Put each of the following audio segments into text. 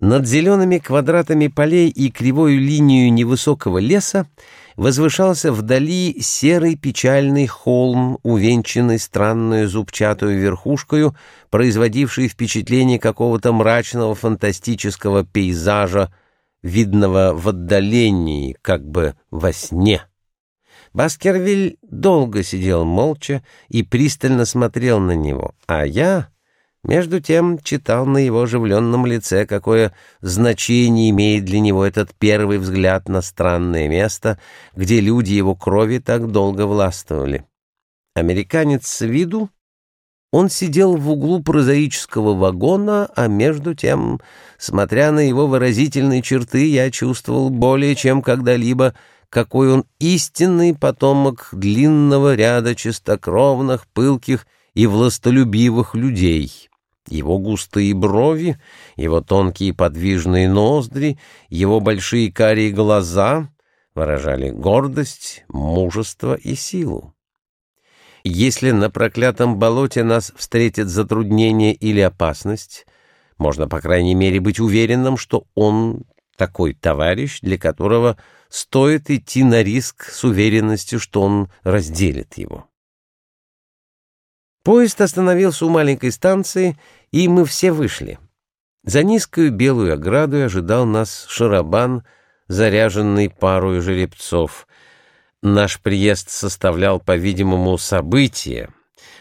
Над зелеными квадратами полей и кривой линией невысокого леса возвышался вдали серый печальный холм, увенчанный странную зубчатую верхушкою, производивший впечатление какого-то мрачного фантастического пейзажа, видного в отдалении, как бы во сне. Баскервиль долго сидел молча и пристально смотрел на него, а я между тем читал на его оживленном лице, какое значение имеет для него этот первый взгляд на странное место, где люди его крови так долго властвовали. Американец с виду, он сидел в углу прозаического вагона, а между тем, смотря на его выразительные черты, я чувствовал более чем когда-либо, какой он истинный потомок длинного ряда чистокровных, пылких и властолюбивых людей» Его густые брови, его тонкие подвижные ноздри, его большие карие глаза выражали гордость, мужество и силу. Если на проклятом болоте нас встретит затруднение или опасность, можно, по крайней мере, быть уверенным, что он такой товарищ, для которого стоит идти на риск с уверенностью, что он разделит его. Поезд остановился у маленькой станции, и мы все вышли. За низкую белую ограду ожидал нас шарабан, заряженный парой жеребцов. Наш приезд составлял, по-видимому, событие,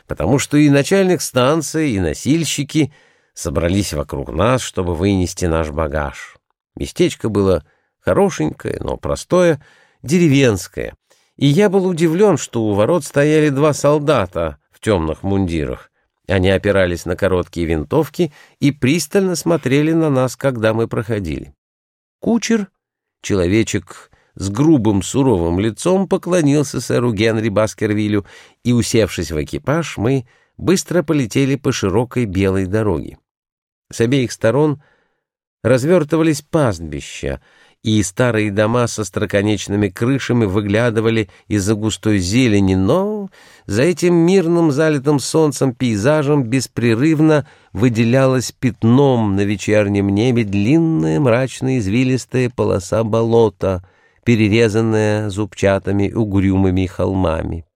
потому что и начальник станции, и носильщики собрались вокруг нас, чтобы вынести наш багаж. Местечко было хорошенькое, но простое, деревенское, и я был удивлен, что у ворот стояли два солдата — в темных мундирах. Они опирались на короткие винтовки и пристально смотрели на нас, когда мы проходили. Кучер, человечек с грубым суровым лицом, поклонился сэру Генри Баскервилю, и, усевшись в экипаж, мы быстро полетели по широкой белой дороге. С обеих сторон развертывались пастбища, и старые дома со строконечными крышами выглядывали из-за густой зелени, но за этим мирным залитым солнцем пейзажем беспрерывно выделялась пятном на вечернем небе длинная мрачная извилистая полоса болота, перерезанная зубчатыми угрюмыми холмами.